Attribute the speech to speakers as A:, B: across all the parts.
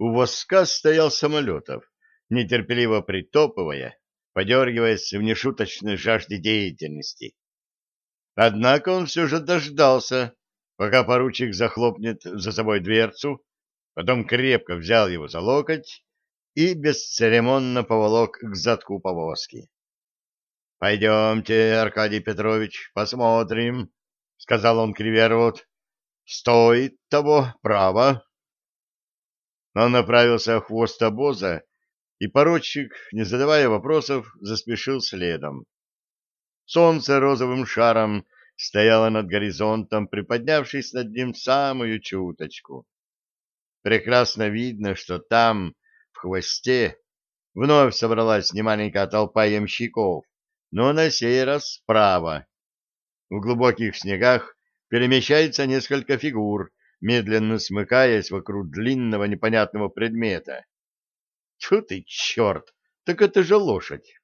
A: У воска стоял Самолетов, нетерпеливо притопывая, подергиваясь в нешуточной жажде деятельности. Однако он все же дождался, пока поручик захлопнет за собой дверцу, потом крепко взял его за локоть и бесцеремонно поволок к задку повозки. — Пойдемте, Аркадий Петрович, посмотрим, — сказал он, кривя рот. — Стоит того, право. Он направился в хвост обоза, и поручик, не задавая вопросов, заспешил следом. Солнце розовым шаром стояло над горизонтом, приподнявшись над ним самую чуточку. Прекрасно видно, что там, в хвосте, вновь собралась немаленькая толпа ямщиков, но на сей раз справа. В глубоких снегах перемещается несколько фигур, медленно смыкаясь вокруг длинного непонятного предмета. Тьфу ты, черт! Так это же лошадь!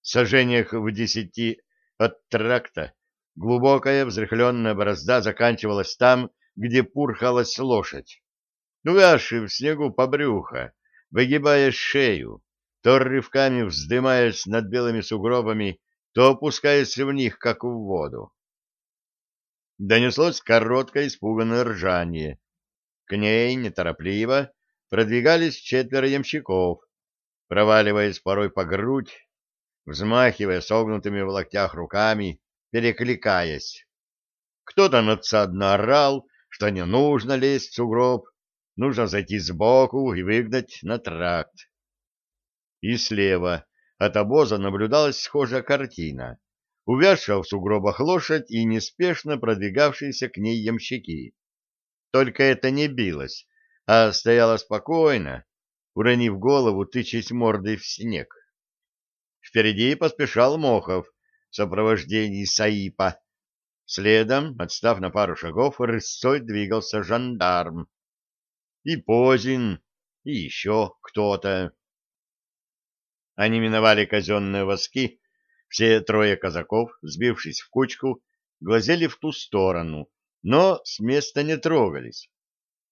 A: В сажениях в десяти от тракта глубокая взрыхленная борозда заканчивалась там, где пурхалась лошадь. Увязший в снегу по брюхо, выгибая шею, то рывками вздымаясь над белыми сугробами, то опускаясь в них, как в воду. Донеслось короткое испуганное ржание. К ней неторопливо продвигались четверо ямщиков, проваливаясь порой по грудь, взмахивая согнутыми в локтях руками, перекликаясь. Кто-то надсадно орал, что не нужно лезть в сугроб, нужно зайти сбоку и выгнать на тракт. И слева от обоза наблюдалась схожая картина увязшая в сугробах лошадь и неспешно продвигавшиеся к ней ямщики. Только это не билось, а стояла спокойно, уронив голову, тычась мордой в снег. Впереди поспешал Мохов в сопровождении Саипа. Следом, отстав на пару шагов, рысцой двигался жандарм. И Позин, и еще кто-то. Они миновали казенные воски, все трое казаков, сбившись в кучку, глазели в ту сторону, но с места не трогались.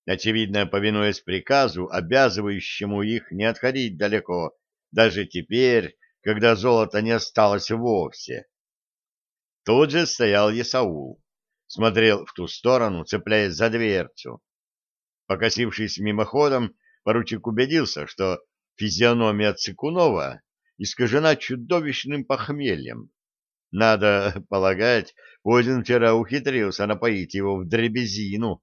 A: Очевидно, повинуясь приказу, обязывающему их не отходить далеко, даже теперь, когда золота не осталось вовсе. Тут же стоял Есаул, смотрел в ту сторону, цепляясь за дверцу. Покосившись мимоходом, поручик убедился, что физиономия Цикунова искажена чудовищным похмельем. Надо полагать, Позин вчера ухитрился напоить его в дребезину.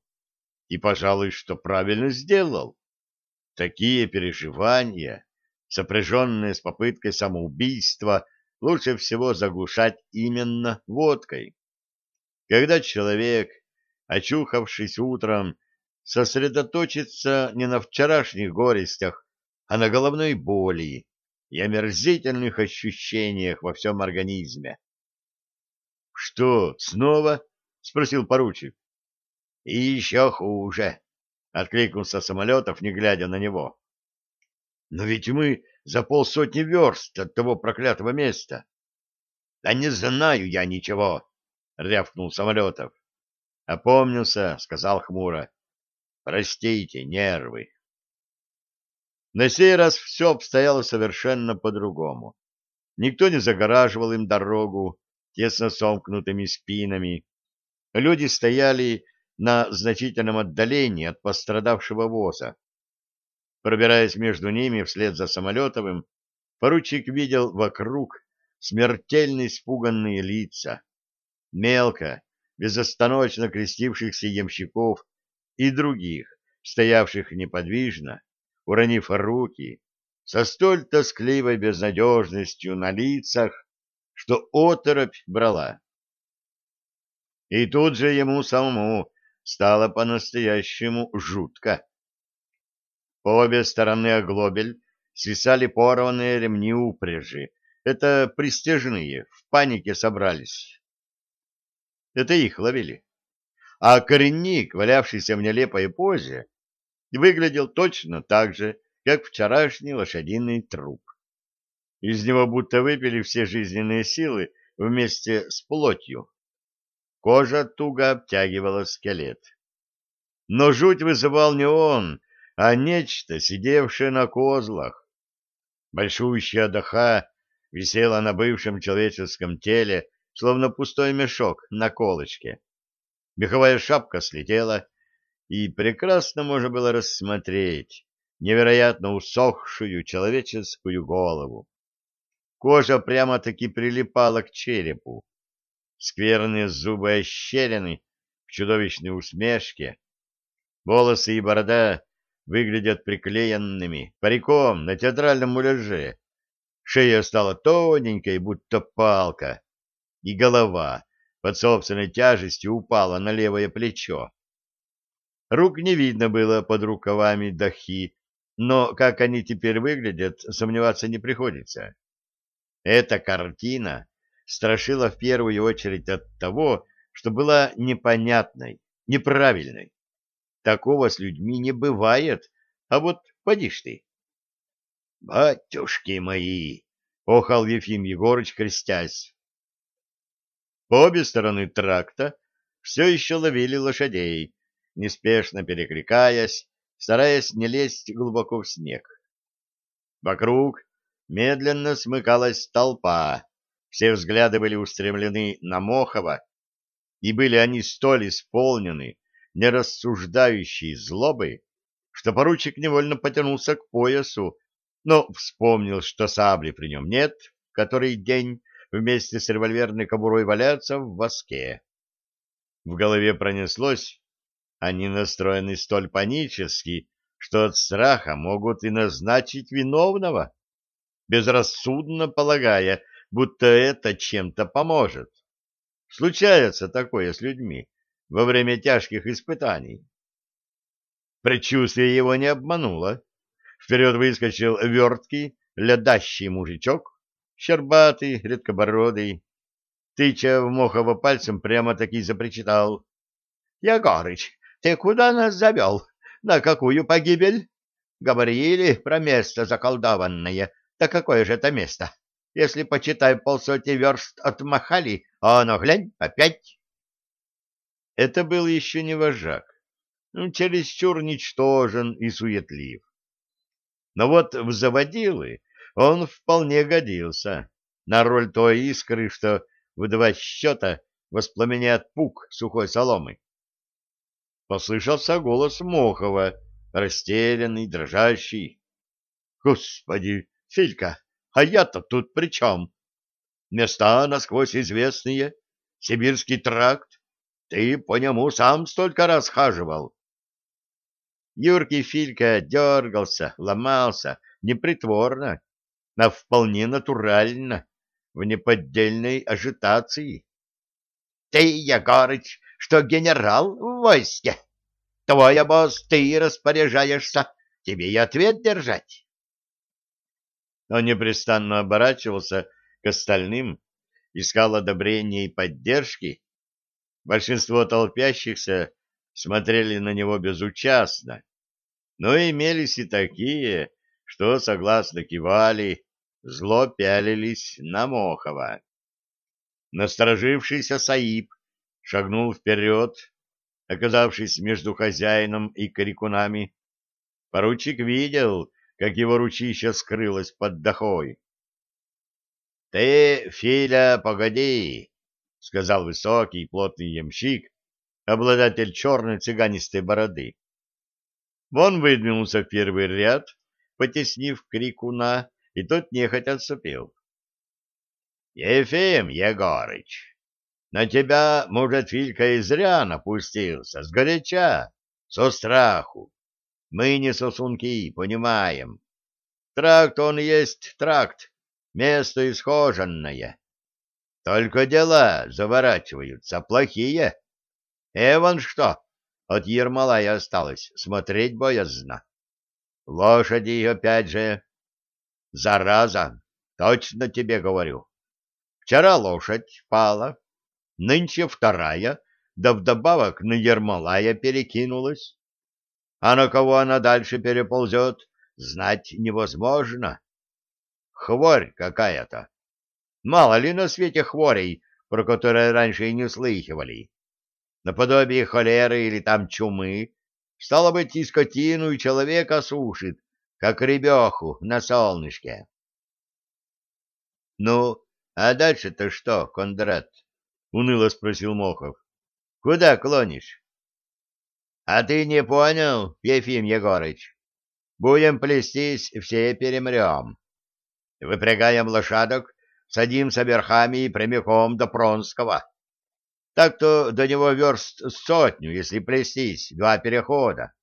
A: И, пожалуй, что правильно сделал. Такие переживания, сопряженные с попыткой самоубийства, лучше всего заглушать именно водкой. Когда человек, очухавшись утром, сосредоточится не на вчерашних горестях, а на головной боли, и омерзительных ощущениях во всем организме. — Что, снова? — спросил поручик. — И еще хуже, — откликнулся самолетов, не глядя на него. — Но ведь мы за полсотни верст от того проклятого места. — Да не знаю я ничего, — рявкнул самолетов. — Опомнился, — сказал хмуро. — Простите, нервы. На сей раз все обстояло совершенно по-другому. Никто не загораживал им дорогу тесно сомкнутыми спинами. Люди стояли на значительном отдалении от пострадавшего воза. Пробираясь между ними вслед за Самолетовым, поручик видел вокруг смертельно испуганные лица, мелко, безостановочно крестившихся ямщиков и других, стоявших неподвижно, уронив руки, со столь тоскливой безнадежностью на лицах, что оторопь брала. И тут же ему самому стало по-настоящему жутко. По обе стороны оглобель свисали порванные ремни упряжи. Это пристежные, в панике собрались. Это их ловили. А коренник, валявшийся в нелепой позе, выглядел точно так же, как вчерашний лошадиный труп. Из него будто выпили все жизненные силы вместе с плотью. Кожа туго обтягивала скелет. Но жуть вызывал не он, а нечто, сидевшее на козлах. Большущая даха висела на бывшем человеческом теле, словно пустой мешок на колочке. Меховая шапка слетела, и прекрасно можно было рассмотреть невероятно усохшую человеческую голову. Кожа прямо-таки прилипала к черепу. Скверные зубы ощерены в чудовищной усмешке. Волосы и борода выглядят приклеенными, париком на театральном муляже. Шея стала тоненькой, будто палка, и голова под собственной тяжестью упала на левое плечо. Рук не видно было под рукавами дахи, но как они теперь выглядят, сомневаться не приходится. Эта картина страшила в первую очередь от того, что была непонятной, неправильной. Такого с людьми не бывает, а вот поди ты. «Батюшки мои!» — охал Ефим Егорыч, крестясь. По обе стороны тракта все еще ловили лошадей, неспешно перекликаясь, стараясь не лезть глубоко в снег. Вокруг медленно смыкалась толпа, все взгляды были устремлены на Мохова, и были они столь исполнены нерассуждающей злобы, что поручик невольно потянулся к поясу, но вспомнил, что сабли при нем нет, который день вместе с револьверной кобурой валяться в воске. В голове пронеслось, они настроены столь панически, что от страха могут и назначить виновного, безрассудно полагая, будто это чем-то поможет. Случается такое с людьми во время тяжких испытаний. Предчувствие его не обмануло. Вперед выскочил верткий, лядащий мужичок, щербатый, редкобородый. Тыча в Мохова пальцем прямо-таки запричитал. — Егорыч, ты куда нас завел? На какую погибель? Говорили про место заколдованное. Да какое же это место? Если, почитай, полсоти верст отмахали, а оно, глянь, опять. Это был еще не вожак. Ну, чересчур ничтожен и суетлив. Но вот в заводилы он вполне годился на роль той искры, что в два счета воспламеняет пук сухой соломы послышался голос Мохова, растерянный, дрожащий. — Господи, Филька, а я-то тут при чем? Места насквозь известные, Сибирский тракт, ты по нему сам столько раз хаживал. Юркий Филька дергался, ломался, непритворно, а вполне натурально, в неподдельной ажитации. — Ты, Егорыч, что генерал в войске. Твой босс, ты распоряжаешься, тебе и ответ держать. Он непрестанно оборачивался к остальным, искал одобрения и поддержки. Большинство толпящихся смотрели на него безучастно, но имелись и такие, что согласно кивали, зло пялились на Мохова. Насторожившийся Саиб шагнул вперед, оказавшись между хозяином и крикунами. Поручик видел, как его ручище скрылось под дохой. — Ты, Филя, погоди, — сказал высокий плотный ямщик, обладатель черной цыганистой бороды. Он выдвинулся в первый ряд, потеснив крикуна, и тот нехотя отступил. — Ефим Егорыч, на тебя, может, Филька и зря напустился, сгоряча, со страху. Мы не сосунки, понимаем. Тракт он есть тракт, место исхоженное. Только дела заворачиваются плохие. Эван что, от Ермолая осталось, смотреть боязно. Лошади опять же. Зараза, точно тебе говорю. Вчера лошадь пала, Нынче вторая, да вдобавок на Ермолая перекинулась. А на кого она дальше переползет, знать невозможно. Хворь какая-то. Мало ли на свете хворей, про которые раньше и не слыхивали. Наподобие холеры или там чумы, стало быть, и скотину, и человека сушит, как ребеху на солнышке. — Ну, а дальше-то что, Кондрат? — уныло спросил Мохов. — Куда клонишь? — А ты не понял, Ефим Егорыч? Будем плестись, все перемрем. Выпрягаем лошадок, садимся верхами и прямиком до Пронского. Так-то до него верст сотню, если плестись, два перехода.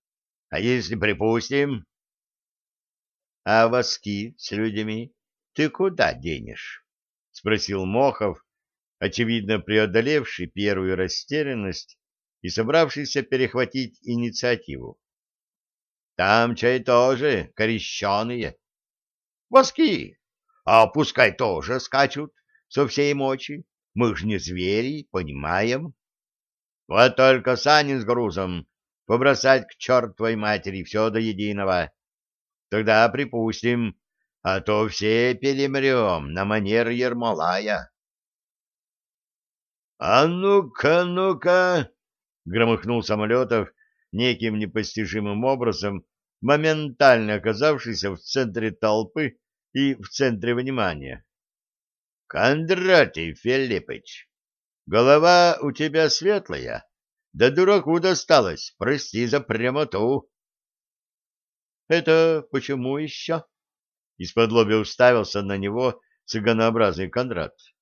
A: А если припустим... — А воски с людьми ты куда денешь? — спросил Мохов, очевидно преодолевший первую растерянность и собравшийся перехватить инициативу. — Там чай тоже корещеные. — Воски! А пускай тоже скачут со всей мочи. Мы ж не звери, понимаем. Вот только сани с грузом побросать к чертовой матери все до единого. Тогда припустим, а то все перемрем на манер Ермолая. — А ну-ка, ну-ка! — громыхнул Самолетов неким непостижимым образом, моментально оказавшийся в центре толпы и в центре внимания. Кондратий Филиппыч, голова у тебя светлая, да дураку досталось, прости за прямоту. — Это почему еще? — из-под уставился на него цыганообразный Кондрат. —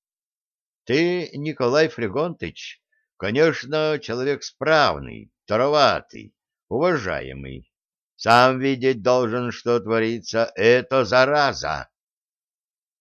A: Ты, Николай Фригонтыч, конечно, человек справный, тароватый, уважаемый. Сам видеть должен, что творится, это зараза.